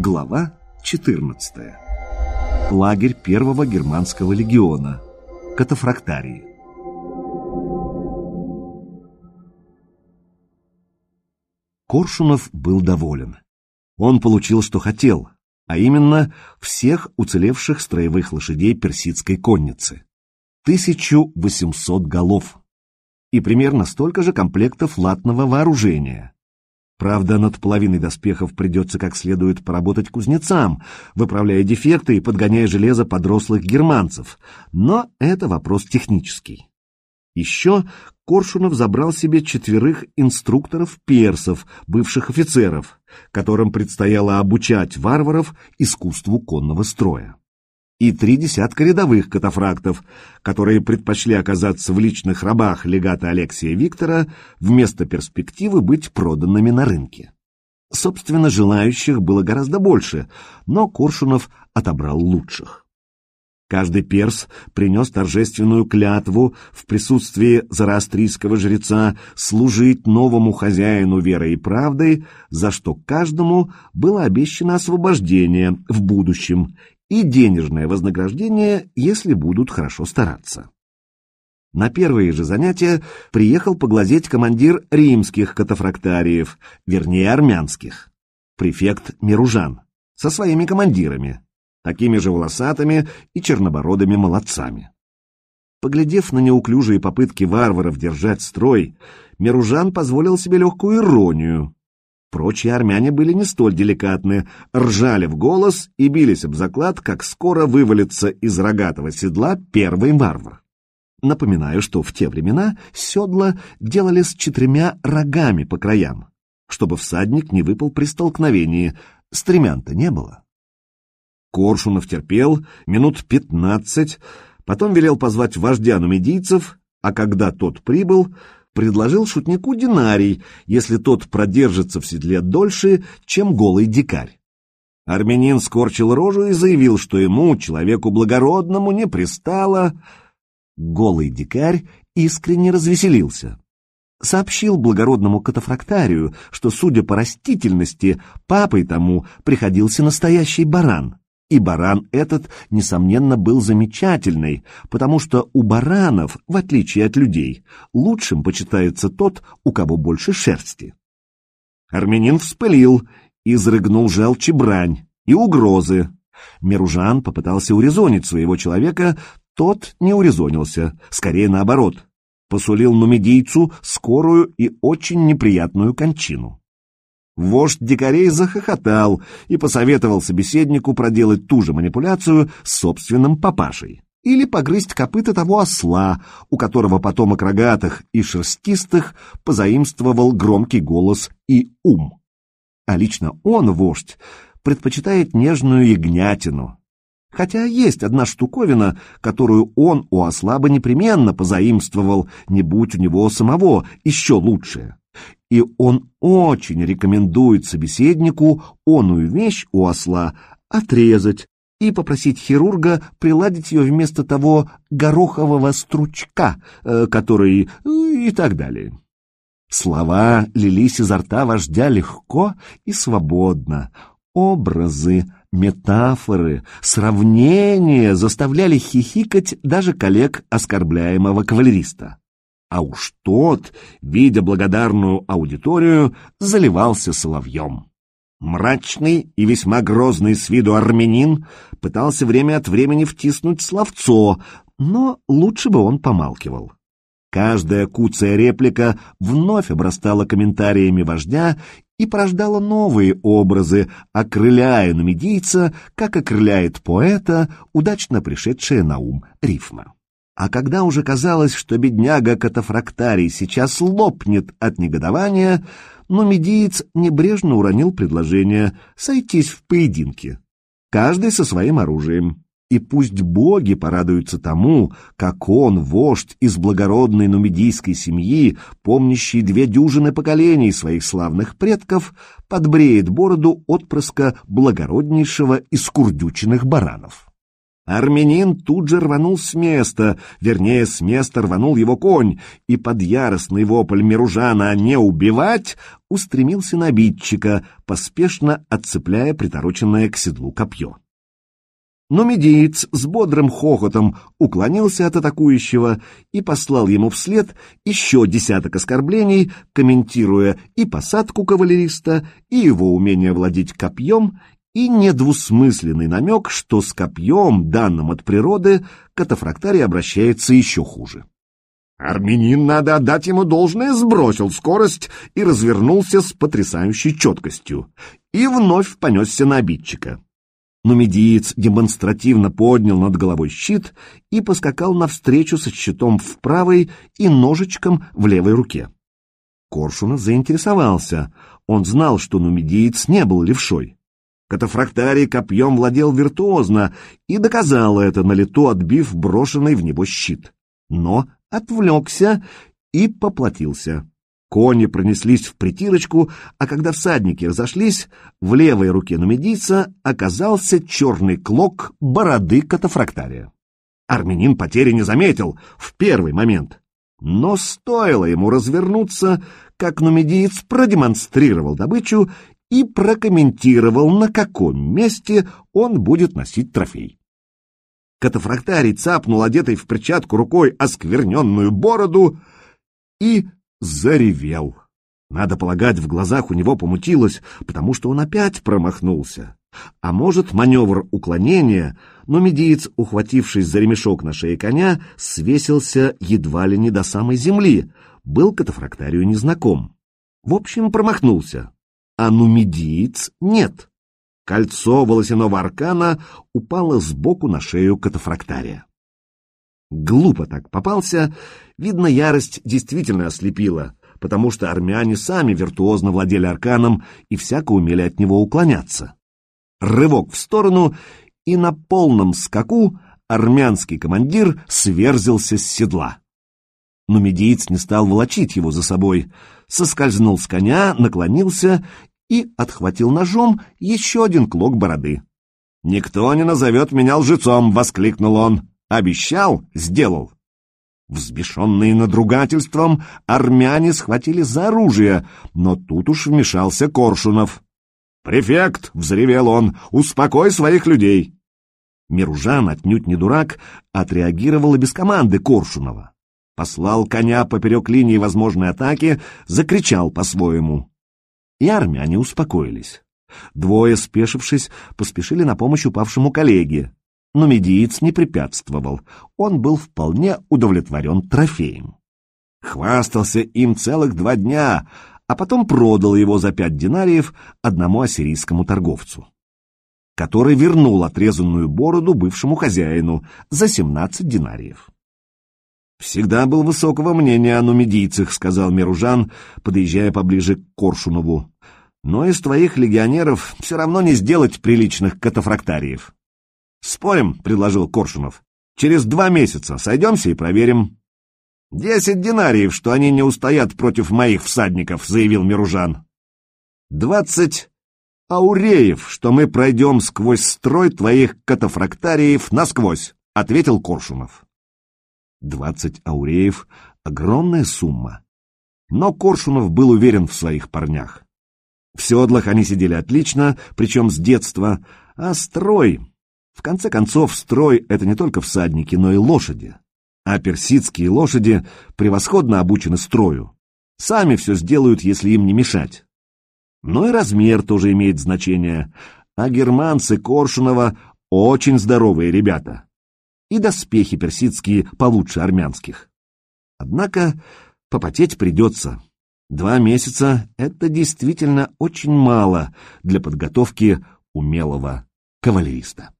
Глава 14. Лагерь первого германского легиона. Катафрактарии. Коршунов был доволен. Он получил, что хотел, а именно всех уцелевших строевых лошадей персидской конницы. 1800 голов. И примерно столько же комплектов латного вооружения. Правда, над половиной доспехов придется как следует поработать кузнецам, выправляя дефекты и подгоняя железо подрослых германцев, но это вопрос технический. Еще Коршунов забрал себе четверых инструкторов-персов, бывших офицеров, которым предстояло обучать варваров искусству конного строя и три десятка рядовых катафрактов, которые предпочли оказаться в личных рабах легата Алексия Виктора вместо перспективы быть проданными на рынке. Собственно, желающих было гораздо больше, но Коршунов отобрал лучших. Каждый перс принес торжественную клятву в присутствии зороастрийского жреца служить новому хозяину верой и правдой, за что каждому было обещано освобождение в будущем и денежное вознаграждение, если будут хорошо стараться. На первые же занятия приехал поглазеть командир римских катафрактариев, вернее армянских, префект Миружан, со своими командирами, такими же волосатыми и чернобородыми молодцами. Поглядев на неуклюжие попытки варваров держать строй, Миружан позволил себе легкую иронию, Прочие армяне были не столь деликатны, ржали в голос и бились об заклад, как скоро вывалится из рогатого седла первый варвар. Напоминаю, что в те времена седла делали с четырьмя рогами по краям, чтобы всадник не выпал при столкновении, стремян-то не было. Коршунов терпел минут пятнадцать, потом велел позвать вождя нумидийцев, а когда тот прибыл, предложил шутнику динарий, если тот продержится в седле дольше, чем голый дикарь. Армянин скорчил рожу и заявил, что ему, человеку благородному, не пристало. Голый дикарь искренне развеселился. Сообщил благородному катафрактарию, что, судя по растительности, папой тому приходился настоящий баран. И баран этот, несомненно, был замечательный, потому что у баранов, в отличие от людей, лучшим почитается тот, у кого больше шерсти. Армянин вспылил, изрыгнул желчи брань и угрозы. Меружан попытался урезонить своего человека, тот не урезонился, скорее наоборот, посулил нумидийцу скорую и очень неприятную кончину. Вождь дикарей захохотал и посоветовал собеседнику проделать ту же манипуляцию с собственным папашей или погрызть копыта того осла, у которого потомок рогатых и шерстистых позаимствовал громкий голос и ум. А лично он, вождь, предпочитает нежную ягнятину. Хотя есть одна штуковина, которую он у осла бы непременно позаимствовал, не будь у него самого еще лучшее и он очень рекомендует собеседнику оную вещь у осла отрезать и попросить хирурга приладить ее вместо того горохового стручка, э, который... Э, и так далее. Слова лились изо рта вождя легко и свободно. Образы, метафоры, сравнения заставляли хихикать даже коллег оскорбляемого кавалериста. А уж тот, видя благодарную аудиторию, заливался соловьем. Мрачный и весьма грозный с виду армянин пытался время от времени втиснуть словцо, но лучше бы он помалкивал. Каждая куцая реплика вновь обрастала комментариями вождя и порождала новые образы, окрыляя нумидийца, как окрыляет поэта, удачно пришедшая на ум рифма. А когда уже казалось, что бедняга катафрактарий сейчас лопнет от негодования, но медиец небрежно уронил предложение сойтись в поединке. Каждый со своим оружием. И пусть боги порадуются тому, как он, вождь из благородной нумидийской семьи, помнящий две дюжины поколений своих славных предков, подбреет бороду отпрыска благороднейшего из курдючных баранов. Армянин тут же рванул с места, вернее, с места рванул его конь, и под яростный вопль Миружана «не убивать» устремился на обидчика, поспешно отцепляя притороченное к седлу копье. Но медиец с бодрым хохотом уклонился от атакующего и послал ему вслед еще десяток оскорблений, комментируя и посадку кавалериста, и его умение владеть копьем, и недвусмысленный намек, что с копьем, данным от природы, катафрактарий обращается еще хуже. Армянин, надо отдать ему должное, сбросил скорость и развернулся с потрясающей четкостью, и вновь понесся на обидчика. Но медиец демонстративно поднял над головой щит и поскакал навстречу со щитом в правой и ножичком в левой руке. Коршунов заинтересовался. Он знал, что нумидиец не был левшой. Катафрактарий копьем владел виртуозно и доказал это на лету, отбив брошенный в него щит. Но отвлекся и поплатился. Кони пронеслись в притирочку, а когда всадники разошлись, в левой руке нумидийца оказался черный клок бороды катафрактария. Армянин потери не заметил в первый момент. Но стоило ему развернуться, как нумидиец продемонстрировал добычу и прокомментировал, на каком месте он будет носить трофей. Катафрактарий цапнул одетой в перчатку рукой оскверненную бороду и заревел. Надо полагать, в глазах у него помутилось, потому что он опять промахнулся. А может, маневр уклонения, но медиец, ухватившись за ремешок на шее коня, свесился едва ли не до самой земли, был катафрактарию незнаком. В общем, промахнулся а нумидиец нет. Кольцо волосяного аркана упало сбоку на шею катафрактария. Глупо так попался, видно, ярость действительно ослепила, потому что армяне сами виртуозно владели арканом и всяко умели от него уклоняться. Рывок в сторону, и на полном скаку армянский командир сверзился с седла. Но медиец не стал волочить его за собой, соскользнул с коня, наклонился и отхватил ножом еще один клок бороды. «Никто не назовет меня лжецом!» — воскликнул он. «Обещал — сделал!» Взбешенные надругательством, армяне схватили за оружие, но тут уж вмешался Коршунов. «Префект!» — взревел он. «Успокой своих людей!» Миружан, отнюдь не дурак, отреагировал и без команды Коршунова. Послал коня поперек линии возможной атаки, закричал по-своему и армяне успокоились. Двое, спешившись, поспешили на помощь упавшему коллеге, но медиец не препятствовал, он был вполне удовлетворен трофеем. Хвастался им целых два дня, а потом продал его за пять динариев одному ассирийскому торговцу, который вернул отрезанную бороду бывшему хозяину за семнадцать динариев. «Всегда был высокого мнения о нумидийцах», — сказал Миружан, подъезжая поближе к Коршунову. «Но из твоих легионеров все равно не сделать приличных катафрактариев». «Спорим», — предложил Коршунов. «Через два месяца сойдемся и проверим». «Десять динариев, что они не устоят против моих всадников», — заявил Миружан. «Двадцать ауреев, что мы пройдем сквозь строй твоих катафрактариев насквозь», — ответил Коршунов. Двадцать ауреев — огромная сумма. Но Коршунов был уверен в своих парнях. В седлах они сидели отлично, причем с детства, а строй... В конце концов, строй — это не только всадники, но и лошади. А персидские лошади превосходно обучены строю. Сами все сделают, если им не мешать. Но и размер тоже имеет значение. А германцы Коршунова очень здоровые ребята и доспехи персидские получше армянских. Однако попотеть придется. Два месяца — это действительно очень мало для подготовки умелого кавалериста.